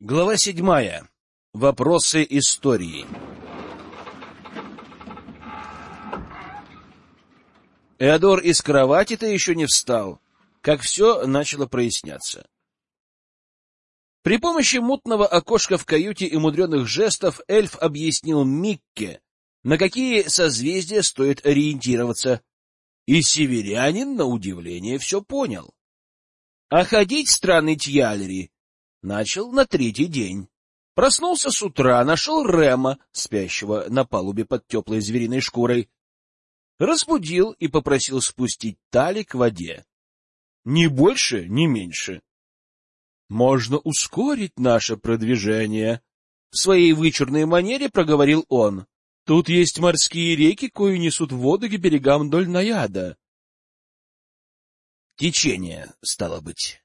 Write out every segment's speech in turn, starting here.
Глава седьмая. Вопросы истории. Эодор из кровати-то еще не встал, как все начало проясняться. При помощи мутного окошка в каюте и мудреных жестов эльф объяснил Микке, на какие созвездия стоит ориентироваться, и северянин, на удивление, все понял. А ходить странный Тьялери начал на третий день. Проснулся с утра, нашел Рема, спящего на палубе под теплой звериной шкурой, разбудил и попросил спустить Тали к воде. Ни больше, ни меньше. Можно ускорить наше продвижение. В своей вычурной манере проговорил он. Тут есть морские реки, кое несут воду к берегам Дольнаяда. Течение, стало быть.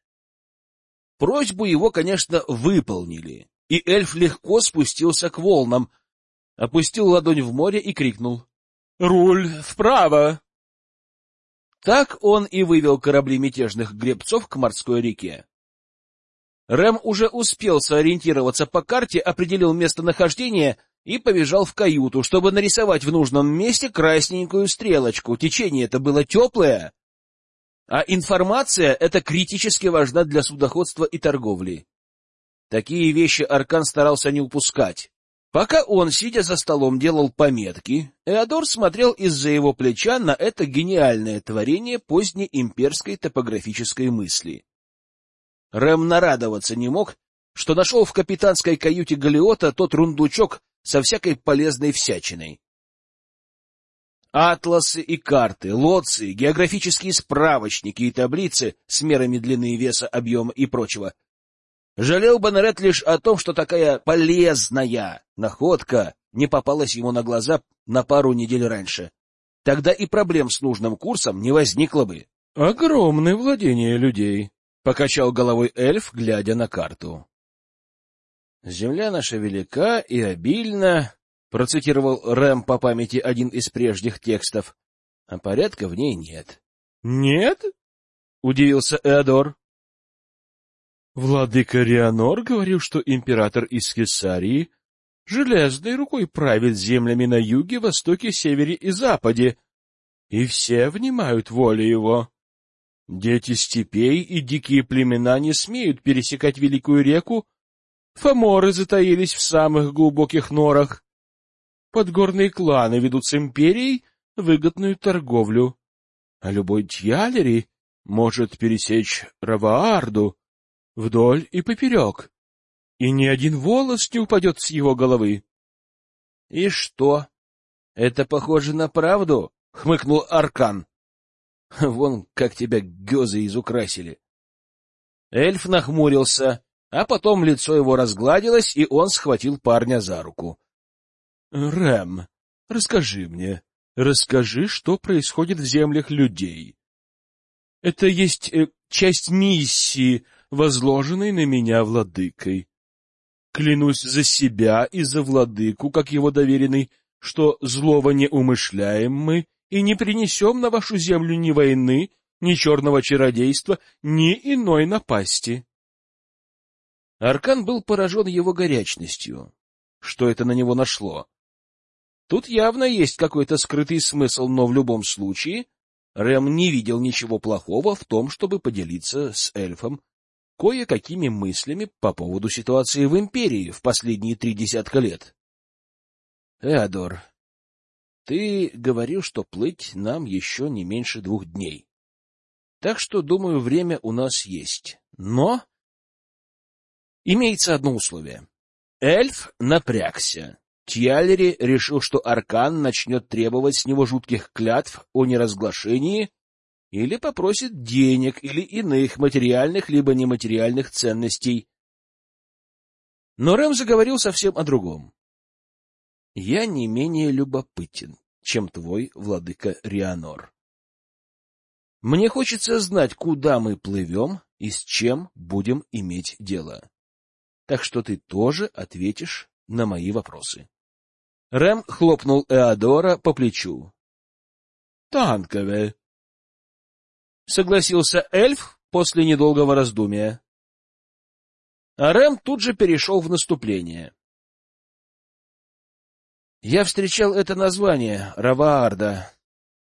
Просьбу его, конечно, выполнили, и эльф легко спустился к волнам, опустил ладонь в море и крикнул. — Руль вправо! Так он и вывел корабли мятежных гребцов к морской реке. Рэм уже успел сориентироваться по карте, определил местонахождение и побежал в каюту, чтобы нарисовать в нужном месте красненькую стрелочку. Течение это было теплое, а информация — это критически важна для судоходства и торговли. Такие вещи Аркан старался не упускать. Пока он, сидя за столом, делал пометки, Эодор смотрел из-за его плеча на это гениальное творение поздней имперской топографической мысли. Рэм нарадоваться не мог, что нашел в капитанской каюте Галиота тот рундучок со всякой полезной всячиной. Атласы и карты, лоции, географические справочники и таблицы с мерами длины, веса, объема и прочего. Жалел Боннерет лишь о том, что такая полезная находка не попалась ему на глаза на пару недель раньше. Тогда и проблем с нужным курсом не возникло бы. — Огромное владение людей, — покачал головой эльф, глядя на карту. «Земля наша велика и обильна», — процитировал Рэм по памяти один из прежних текстов, — «а порядка в ней нет». «Нет?» — удивился Эодор. Владыка Рианор говорил, что император из Кесарии железной рукой правит землями на юге, востоке, севере и западе, и все внимают воле его. Дети степей и дикие племена не смеют пересекать великую реку, фаморы затаились в самых глубоких норах. Подгорные кланы ведут с империей выгодную торговлю, а любой тьялери может пересечь Раваарду вдоль и поперек, и ни один волос не упадет с его головы. — И что? Это похоже на правду? — хмыкнул Аркан. Вон как тебя гёзы изукрасили. Эльф нахмурился, а потом лицо его разгладилось, и он схватил парня за руку. — Рэм, расскажи мне, расскажи, что происходит в землях людей. Это есть э, часть миссии, возложенной на меня владыкой. Клянусь за себя и за владыку, как его доверенный, что злого не умышляем мы и не принесем на вашу землю ни войны, ни черного чародейства, ни иной напасти. Аркан был поражен его горячностью. Что это на него нашло? Тут явно есть какой-то скрытый смысл, но в любом случае Рэм не видел ничего плохого в том, чтобы поделиться с эльфом кое-какими мыслями по поводу ситуации в Империи в последние три десятка лет. — Эодор, ты говорил, что плыть нам еще не меньше двух дней. Так что, думаю, время у нас есть. Но имеется одно условие. Эльф напрягся. Тьялери решил, что Аркан начнет требовать с него жутких клятв о неразглашении или попросит денег или иных материальных либо нематериальных ценностей. Но Рэм заговорил совсем о другом я не менее любопытен, чем твой владыка Рианор. Мне хочется знать, куда мы плывем и с чем будем иметь дело. Так что ты тоже ответишь на мои вопросы. Рэм хлопнул Эодора по плечу. — Танкове. — согласился эльф после недолгого раздумия. А Рэм тут же перешел в наступление. Я встречал это название — Раваарда.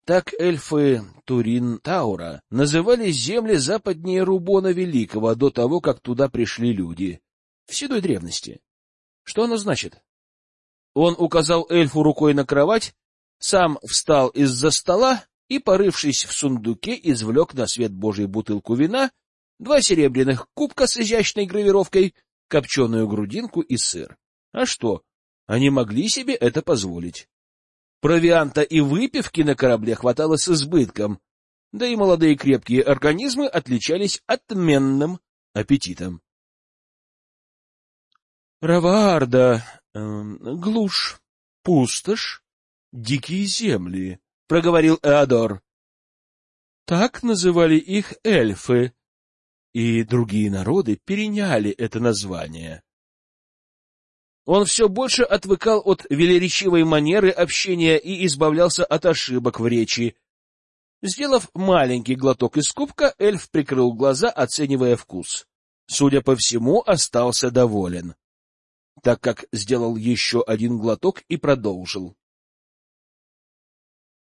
Так эльфы Турин-Таура называли земли западнее Рубона Великого до того, как туда пришли люди. В седой древности. Что оно значит? Он указал эльфу рукой на кровать, сам встал из-за стола и, порывшись в сундуке, извлек на свет Божий бутылку вина, два серебряных кубка с изящной гравировкой, копченую грудинку и сыр. А что? Они могли себе это позволить. Провианта и выпивки на корабле хватало с избытком, да и молодые крепкие организмы отличались отменным аппетитом. Раварда, глушь, пустошь, дикие земли, — проговорил Эодор. Так называли их эльфы, и другие народы переняли это название. Он все больше отвыкал от велеречивой манеры общения и избавлялся от ошибок в речи. Сделав маленький глоток из кубка, эльф прикрыл глаза, оценивая вкус. Судя по всему, остался доволен, так как сделал еще один глоток и продолжил.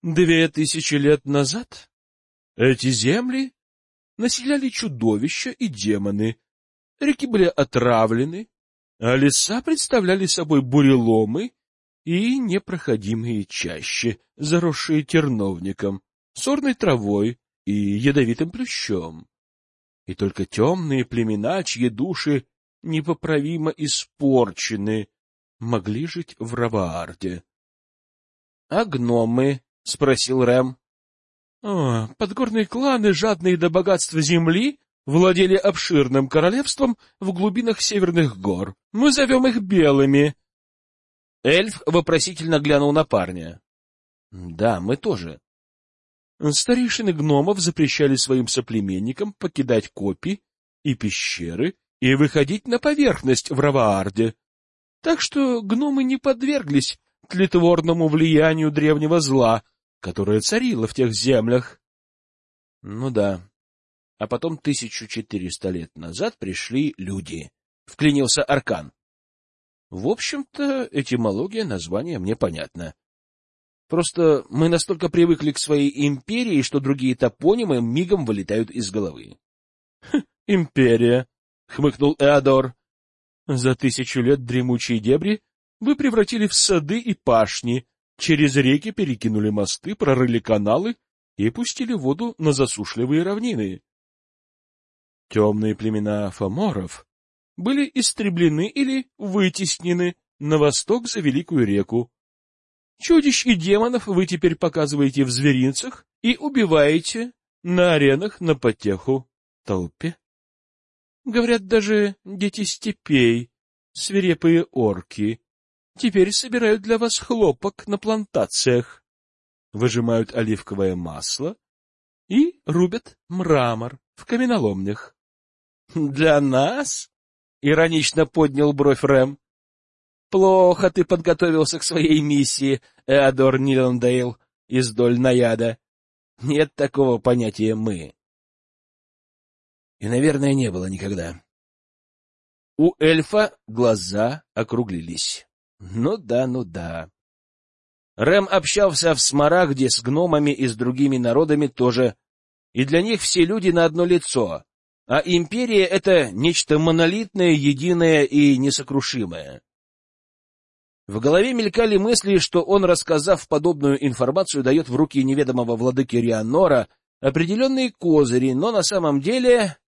Две тысячи лет назад эти земли населяли чудовища и демоны, реки были отравлены, а леса представляли собой буреломы и непроходимые чащи, заросшие терновником, сорной травой и ядовитым плющом. И только темные племена, чьи души непоправимо испорчены, могли жить в Раваарде. — А гномы? — спросил Рэм. — подгорные кланы, жадные до богатства земли, владели обширным королевством в глубинах северных гор. Мы зовем их белыми. Эльф вопросительно глянул на парня. — Да, мы тоже. Старейшины гномов запрещали своим соплеменникам покидать копи и пещеры и выходить на поверхность в Раваарде. Так что гномы не подверглись тлетворному влиянию древнего зла, которое царило в тех землях. Ну да, а потом тысячу четыреста лет назад пришли люди. Вклинился Аркан. В общем-то, этимология названия мне понятна. Просто мы настолько привыкли к своей империи, что другие топонимы мигом вылетают из головы. «Хм, — Империя, — хмыкнул Эодор. — За тысячу лет дремучие дебри вы превратили в сады и пашни, через реки перекинули мосты, прорыли каналы и пустили воду на засушливые равнины. Темные племена фаморов были истреблены или вытеснены на восток за Великую реку. Чудищ и демонов вы теперь показываете в зверинцах и убиваете на аренах на потеху толпе. Говорят, даже дети степей, свирепые орки, теперь собирают для вас хлопок на плантациях, выжимают оливковое масло и рубят мрамор в каменоломнях. — Для нас? — иронично поднял бровь Рэм. — Плохо ты подготовился к своей миссии, Эодор Ниландейл из доль Наяда. Нет такого понятия «мы». И, наверное, не было никогда. У эльфа глаза округлились. Ну да, ну да. Рэм общался в Смарагде с гномами и с другими народами тоже, и для них все люди на одно лицо, а империя — это нечто монолитное, единое и несокрушимое. В голове мелькали мысли, что он, рассказав подобную информацию, дает в руки неведомого владыки Рианора определенные козыри, но на самом деле...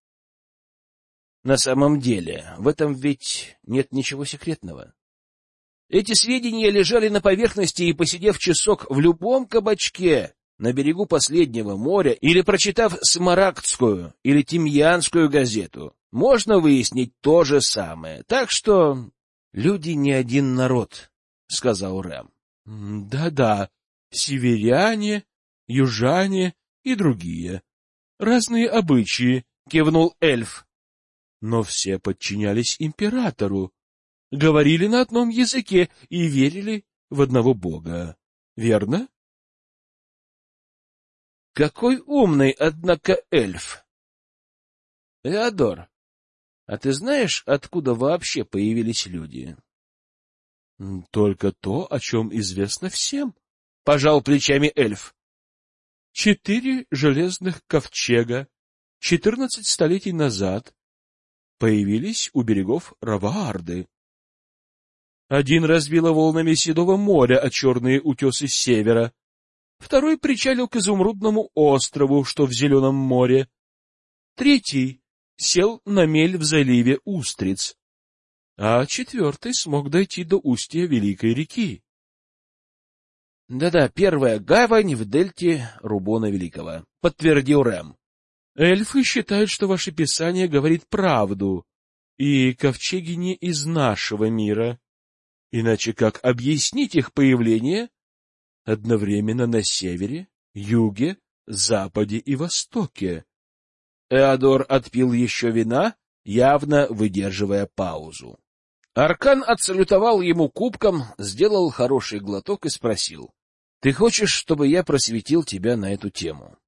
На самом деле, в этом ведь нет ничего секретного. Эти сведения лежали на поверхности, и, посидев часок в любом кабачке, на берегу последнего моря или прочитав Смарагдскую или Тимьянскую газету, можно выяснить то же самое. Так что люди не один народ, — сказал Рэм. Да — Да-да, северяне, южане и другие. Разные обычаи, — кивнул эльф. Но все подчинялись императору, говорили на одном языке и верили в одного бога. Верно? Какой умный, однако, эльф! Эодор, А ты знаешь, откуда вообще появились люди? — Только то, о чем известно всем, — пожал плечами эльф. Четыре железных ковчега четырнадцать столетий назад появились у берегов Раваарды. Один разбило волнами Седого моря о черные утесы с севера, второй причалил к изумрудному острову, что в Зеленом море, третий сел на мель в заливе Устриц, а четвертый смог дойти до устья Великой реки. Да-да, первая гавань в дельте Рубона Великого, подтвердил Рэм. Эльфы считают, что ваше писание говорит правду, и ковчеги не из нашего мира. Иначе как объяснить их появление одновременно на севере, юге, западе и востоке? Эодор отпил еще вина, явно выдерживая паузу. Аркан отсалютовал ему кубком, сделал хороший глоток и спросил. — Ты хочешь, чтобы я просветил тебя на эту тему?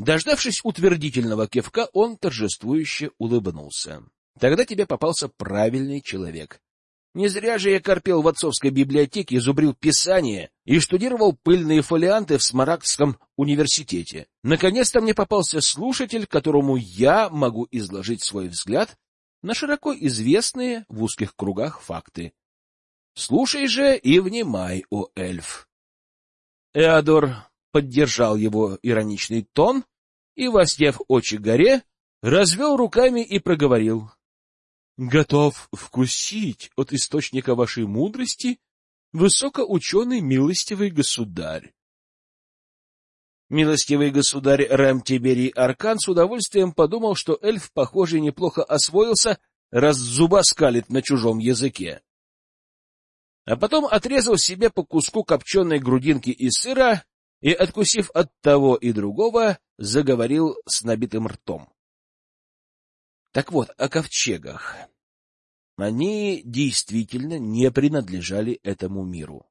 Дождавшись утвердительного кивка, он торжествующе улыбнулся. — Тогда тебе попался правильный человек. Не зря же я корпел в отцовской библиотеке, изубрил писание и штудировал пыльные фолианты в Смарагдском университете. Наконец-то мне попался слушатель, которому я могу изложить свой взгляд на широко известные в узких кругах факты. Слушай же и внимай, о эльф. Эодор поддержал его ироничный тон и, воздев очи горе, развел руками и проговорил готов вкусить от источника вашей мудрости высокоученый милостивый государь. Милостивый государь Рэм Тиберий Аркан с удовольствием подумал, что эльф, похоже, неплохо освоился, раз зуба скалит на чужом языке. А потом отрезал себе по куску копченой грудинки и сыра и, откусив от того и другого, заговорил с набитым ртом. Так вот, о ковчегах. Они действительно не принадлежали этому миру.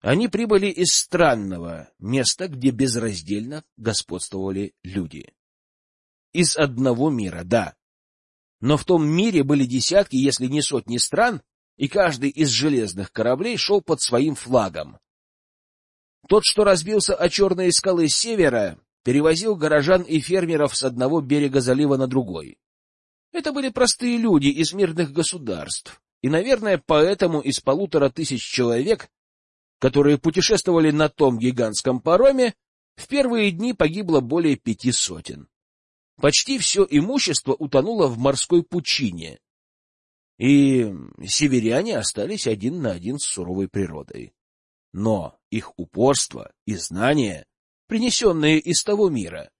Они прибыли из странного места, где безраздельно господствовали люди. Из одного мира, да. Но в том мире были десятки, если не сотни стран, и каждый из железных кораблей шел под своим флагом. Тот, что разбился о черные скалы севера, перевозил горожан и фермеров с одного берега залива на другой. Это были простые люди из мирных государств, и, наверное, поэтому из полутора тысяч человек, которые путешествовали на том гигантском пароме, в первые дни погибло более пяти сотен. Почти все имущество утонуло в морской пучине, и северяне остались один на один с суровой природой. Но их упорство и знания принесенные из того мира,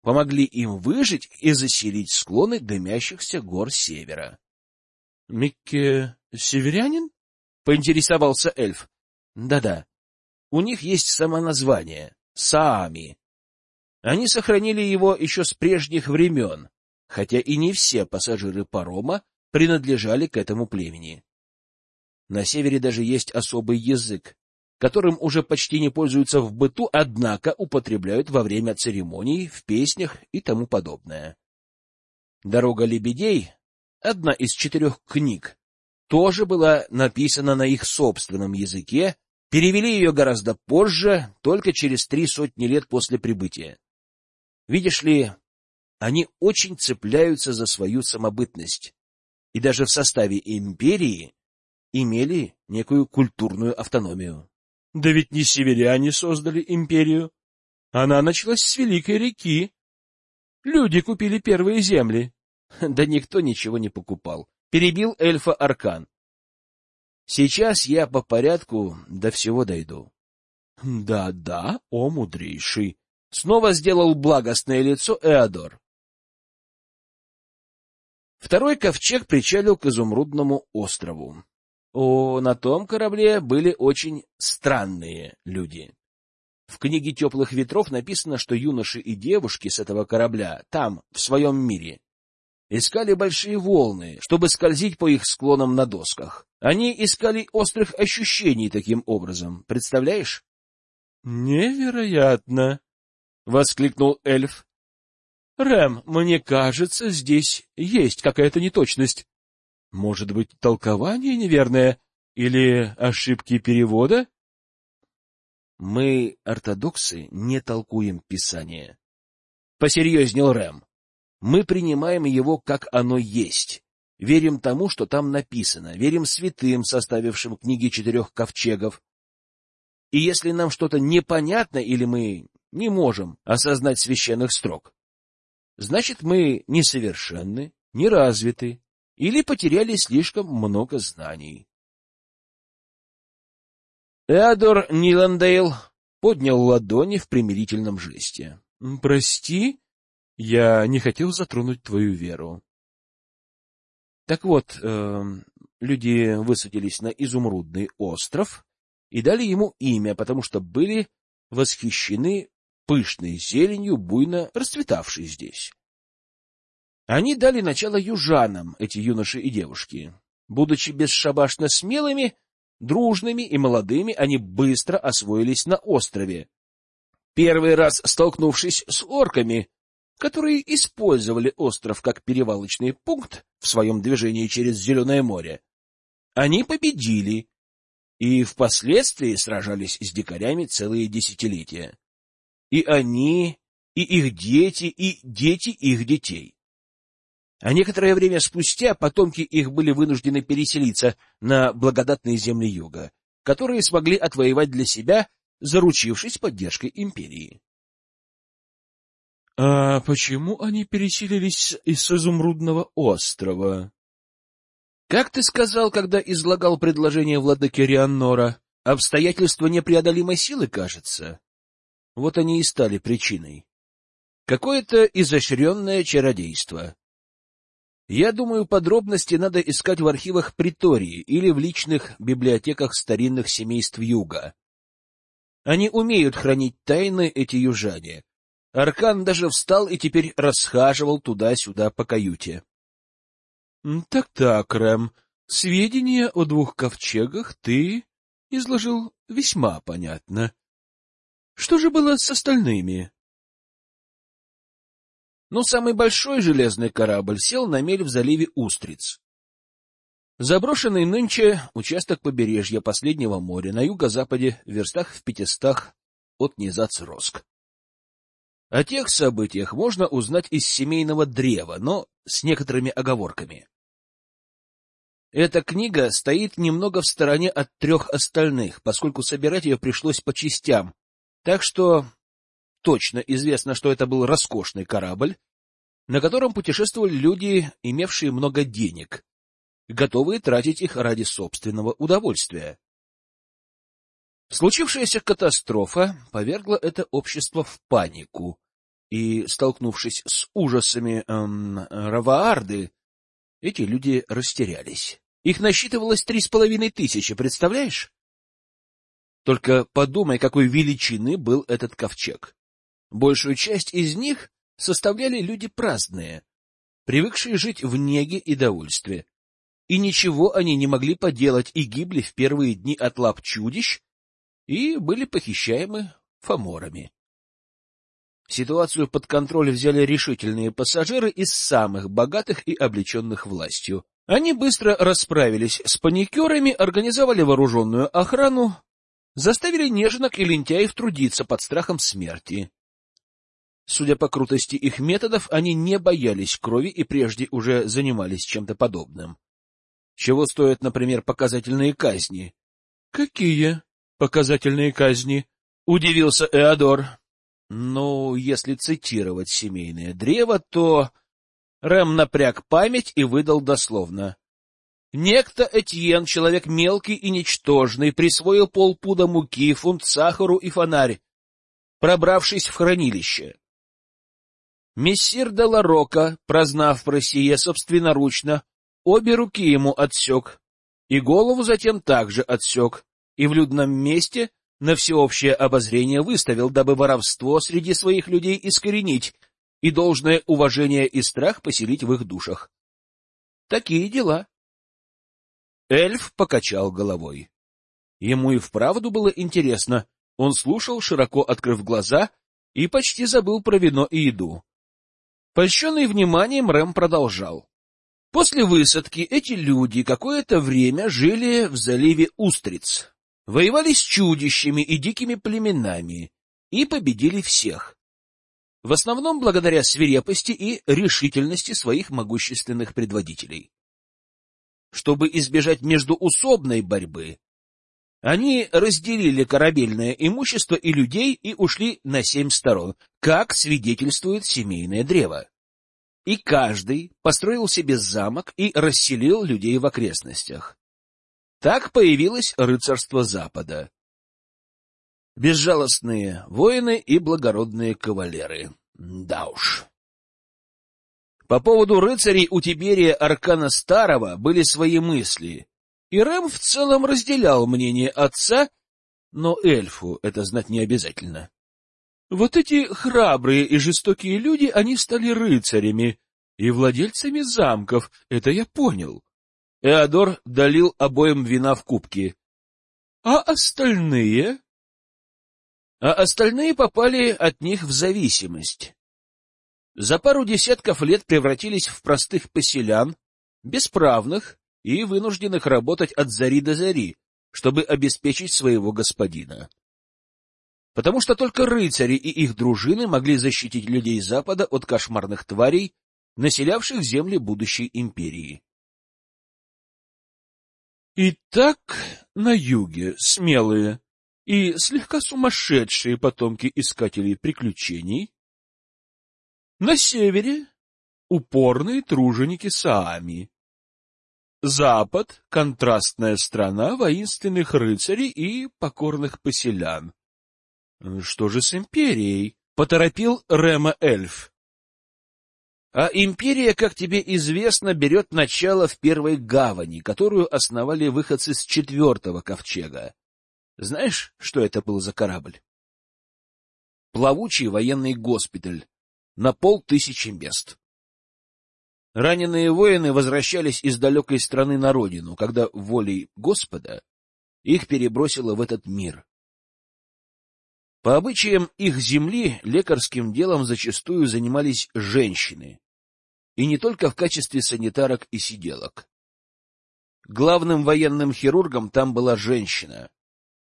помогли им выжить и заселить склоны дымящихся гор севера. — Микке северянин? — поинтересовался эльф. Да — Да-да. У них есть самоназвание — Саами. Они сохранили его еще с прежних времен, хотя и не все пассажиры парома принадлежали к этому племени. На севере даже есть особый язык, которым уже почти не пользуются в быту, однако употребляют во время церемоний, в песнях и тому подобное. «Дорога лебедей» — одна из четырех книг, тоже была написана на их собственном языке, перевели ее гораздо позже, только через три сотни лет после прибытия. Видишь ли, они очень цепляются за свою самобытность, и даже в составе империи имели некую культурную автономию. Да ведь не северяне создали империю. Она началась с Великой реки. Люди купили первые земли. Да никто ничего не покупал. Перебил эльфа Аркан. Сейчас я по порядку до всего дойду. Да-да, о мудрейший. Снова сделал благостное лицо Эодор. Второй ковчег причалил к изумрудному острову. О, на том корабле были очень странные люди. В книге «Теплых ветров» написано, что юноши и девушки с этого корабля, там, в своем мире, искали большие волны, чтобы скользить по их склонам на досках. Они искали острых ощущений таким образом, представляешь? — Невероятно! — воскликнул эльф. — Рэм, мне кажется, здесь есть какая-то неточность. Может быть, толкование неверное или ошибки перевода? Мы, ортодоксы, не толкуем Писание. Посерьезнел Рэм. Мы принимаем его, как оно есть. Верим тому, что там написано. Верим святым, составившим книги четырех ковчегов. И если нам что-то непонятно или мы не можем осознать священных строк, значит, мы несовершенны, неразвиты или потеряли слишком много знаний. Эодор Ниландейл поднял ладони в примирительном жесте. — Прости, я не хотел затронуть твою веру. Так вот, э, люди высадились на изумрудный остров и дали ему имя, потому что были восхищены пышной зеленью, буйно расцветавшей здесь. Они дали начало южанам, эти юноши и девушки. Будучи бесшабашно смелыми, дружными и молодыми, они быстро освоились на острове. Первый раз столкнувшись с орками, которые использовали остров как перевалочный пункт в своем движении через Зеленое море, они победили и впоследствии сражались с дикарями целые десятилетия. И они, и их дети, и дети их детей. А некоторое время спустя потомки их были вынуждены переселиться на благодатные земли юга, которые смогли отвоевать для себя, заручившись поддержкой империи. — А почему они переселились из Изумрудного острова? — Как ты сказал, когда излагал предложение владыки Рианнора, обстоятельства непреодолимой силы, кажется? Вот они и стали причиной. Какое-то изощренное чародейство. Я думаю, подробности надо искать в архивах Притории или в личных библиотеках старинных семейств Юга. Они умеют хранить тайны, эти южане, Аркан даже встал и теперь расхаживал туда-сюда по каюте. Так — Так-так, Рэм, сведения о двух ковчегах ты изложил весьма понятно. Что же было с остальными? Ну, самый большой железный корабль сел на мель в заливе Устриц. Заброшенный нынче участок побережья последнего моря на юго-западе, верстах в пятистах от Низац-Роск. О тех событиях можно узнать из семейного древа, но с некоторыми оговорками. Эта книга стоит немного в стороне от трех остальных, поскольку собирать ее пришлось по частям, так что точно известно, что это был роскошный корабль, на котором путешествовали люди, имевшие много денег, готовые тратить их ради собственного удовольствия. Случившаяся катастрофа повергла это общество в панику, и, столкнувшись с ужасами эм, Раваарды, эти люди растерялись. Их насчитывалось три с половиной тысячи, представляешь? Только подумай, какой величины был этот ковчег. Большую часть из них составляли люди праздные, привыкшие жить в неге и довольстве. И ничего они не могли поделать и гибли в первые дни от лап чудищ и были похищаемы фаморами. Ситуацию под контроль взяли решительные пассажиры из самых богатых и облеченных властью. Они быстро расправились с паникерами, организовали вооруженную охрану, заставили неженок и лентяев трудиться под страхом смерти. Судя по крутости их методов, они не боялись крови и прежде уже занимались чем-то подобным. Чего стоят, например, показательные казни? — Какие показательные казни? — удивился Эодор. Ну, если цитировать семейное древо, то... Рэм напряг память и выдал дословно. Некто Этьен, человек мелкий и ничтожный, присвоил полпуда муки, фунт сахару и фонарь, пробравшись в хранилище. Мессир де Ларока, прознав про сие собственноручно, обе руки ему отсек, и голову затем также отсек, и в людном месте на всеобщее обозрение выставил, дабы воровство среди своих людей искоренить и должное уважение и страх поселить в их душах. Такие дела. Эльф покачал головой. Ему и вправду было интересно. Он слушал, широко открыв глаза, и почти забыл про вино и еду. Польщенный вниманием, Рэм продолжал. После высадки эти люди какое-то время жили в заливе Устриц, воевали с чудищами и дикими племенами и победили всех. В основном благодаря свирепости и решительности своих могущественных предводителей. Чтобы избежать междуусобной борьбы, они разделили корабельное имущество и людей и ушли на семь сторон, как свидетельствует семейное древо. И каждый построил себе замок и расселил людей в окрестностях. Так появилось рыцарство Запада. Безжалостные воины и благородные кавалеры. Да уж. По поводу рыцарей у Тиберия Аркана Старого были свои мысли, и Рэм в целом разделял мнение отца, но эльфу это знать не обязательно. Вот эти храбрые и жестокие люди, они стали рыцарями и владельцами замков, это я понял. Эодор долил обоим вина в кубки. А остальные? А остальные попали от них в зависимость. За пару десятков лет превратились в простых поселян, бесправных, и вынужденных работать от зари до зари, чтобы обеспечить своего господина. Потому что только рыцари и их дружины могли защитить людей Запада от кошмарных тварей, населявших земли будущей империи. Итак, на юге смелые и слегка сумасшедшие потомки искателей приключений, на севере упорные труженики Саами, Запад — контрастная страна воинственных рыцарей и покорных поселян. Что же с империей? — поторопил Рема эльф. А империя, как тебе известно, берет начало в первой гавани, которую основали выходцы с четвертого ковчега. Знаешь, что это был за корабль? Плавучий военный госпиталь на полтысячи мест. Раненые воины возвращались из далекой страны на родину, когда волей Господа их перебросило в этот мир. По обычаям их земли лекарским делом зачастую занимались женщины, и не только в качестве санитарок и сиделок. Главным военным хирургом там была женщина.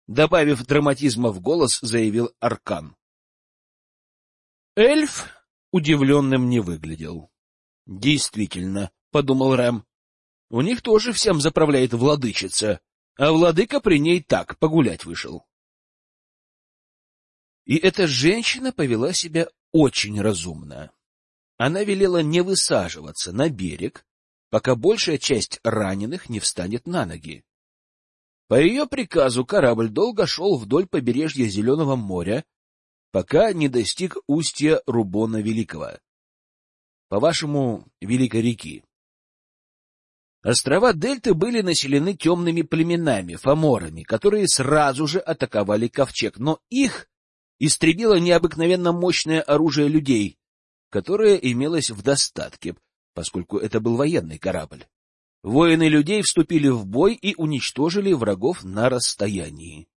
Добавив драматизма в голос, заявил Аркан. Эльф удивленным не выглядел. Действительно, — подумал Рэм, — у них тоже всем заправляет владычица, а владыка при ней так погулять вышел. И эта женщина повела себя очень разумно. Она велела не высаживаться на берег, пока большая часть раненых не встанет на ноги. По ее приказу корабль долго шел вдоль побережья Зеленого моря, пока не достиг устья Рубона Великого по-вашему, Великой реки. Острова Дельты были населены темными племенами, фаморами, которые сразу же атаковали ковчег, но их истребило необыкновенно мощное оружие людей, которое имелось в достатке, поскольку это был военный корабль. Воины людей вступили в бой и уничтожили врагов на расстоянии.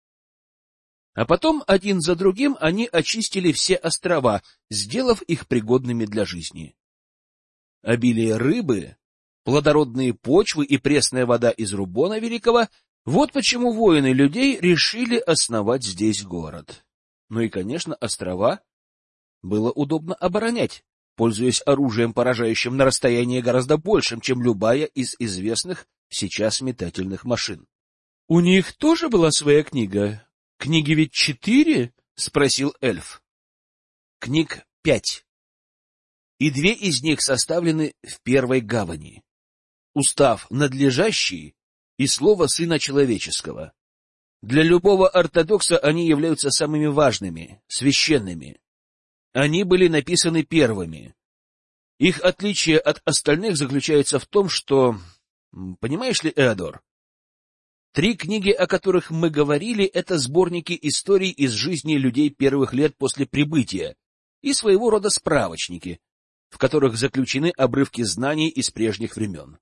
А потом, один за другим, они очистили все острова, сделав их пригодными для жизни обилие рыбы, плодородные почвы и пресная вода из Рубона Великого — вот почему воины людей решили основать здесь город. Ну и, конечно, острова было удобно оборонять, пользуясь оружием, поражающим на расстоянии гораздо большим, чем любая из известных сейчас метательных машин. — У них тоже была своя книга? Книги ведь четыре? — спросил эльф. — Книг пять, и две из них составлены в первой гавани. Устав надлежащий и слово Сына Человеческого. Для любого ортодокса они являются самыми важными, священными. Они были написаны первыми. Их отличие от остальных заключается в том, что... Понимаешь ли, Эодор? Три книги, о которых мы говорили, это сборники историй из жизни людей первых лет после прибытия и своего рода справочники, в которых заключены обрывки знаний из прежних времен.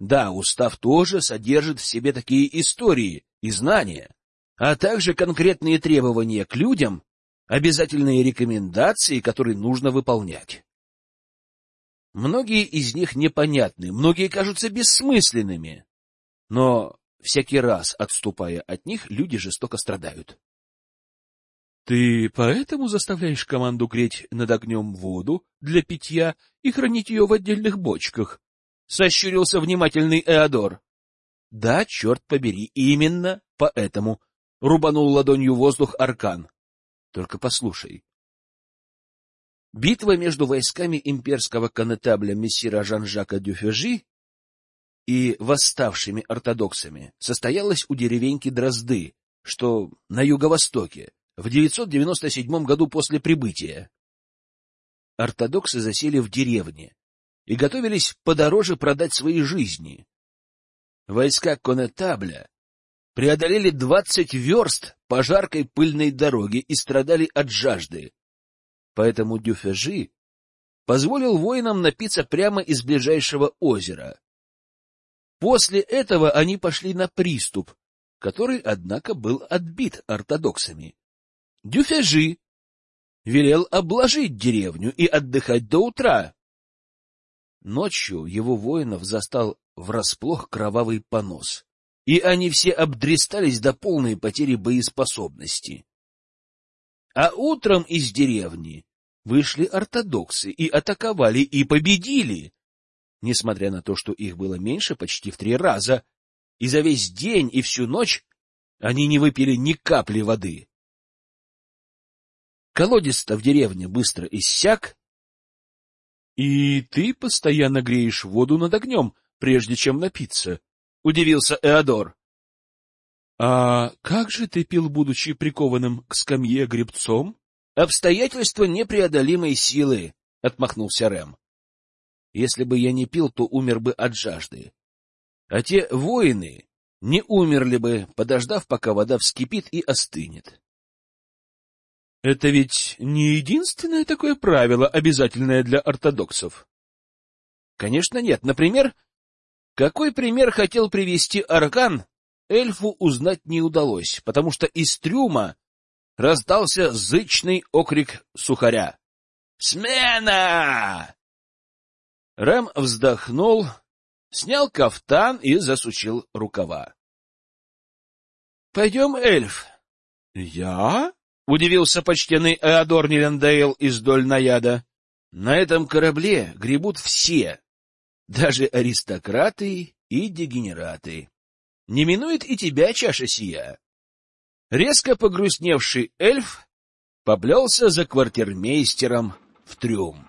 Да, устав тоже содержит в себе такие истории и знания, а также конкретные требования к людям, обязательные рекомендации, которые нужно выполнять. Многие из них непонятны, многие кажутся бессмысленными. Но всякий раз, отступая от них, люди жестоко страдают. — Ты поэтому заставляешь команду греть над огнем воду для питья и хранить ее в отдельных бочках? — сощурился внимательный Эодор. — Да, черт побери, именно поэтому, — рубанул ладонью воздух Аркан. — Только послушай. Битва между войсками имперского конетабля мессира Жан-Жака Дюфежи и восставшими ортодоксами состоялась у деревеньки Дрозды, что на юго-востоке, в 997 году после прибытия. Ортодоксы засели в деревне и готовились подороже продать свои жизни. Войска конетабля преодолели двадцать верст по жаркой пыльной дороге и страдали от жажды. Поэтому Дюфежи позволил воинам напиться прямо из ближайшего озера. После этого они пошли на приступ, который, однако, был отбит ортодоксами. Дюфежи велел обложить деревню и отдыхать до утра. Ночью его воинов застал врасплох кровавый понос, и они все обдристались до полной потери боеспособности. А утром из деревни вышли ортодоксы и атаковали, и победили несмотря на то, что их было меньше почти в три раза, и за весь день и всю ночь они не выпили ни капли воды. Колодец-то в деревне быстро иссяк. — И ты постоянно греешь воду над огнем, прежде чем напиться? — удивился Эодор. — А как же ты пил, будучи прикованным к скамье гребцом? — Обстоятельства непреодолимой силы, — отмахнулся Рэм. Если бы я не пил, то умер бы от жажды. А те воины не умерли бы, подождав, пока вода вскипит и остынет. Это ведь не единственное такое правило, обязательное для ортодоксов. Конечно, нет. Например, какой пример хотел привести Аркан, эльфу узнать не удалось, потому что из трюма раздался зычный окрик сухаря. «Смена!» Рэм вздохнул, снял кафтан и засучил рукава. — Пойдем, эльф. — Я? — удивился почтенный Эодор Нелендейл из Дольнаяда. — На этом корабле гребут все, даже аристократы и дегенераты. Не минует и тебя чаша сия. Резко погрустневший эльф поплелся за квартирмейстером в трюм.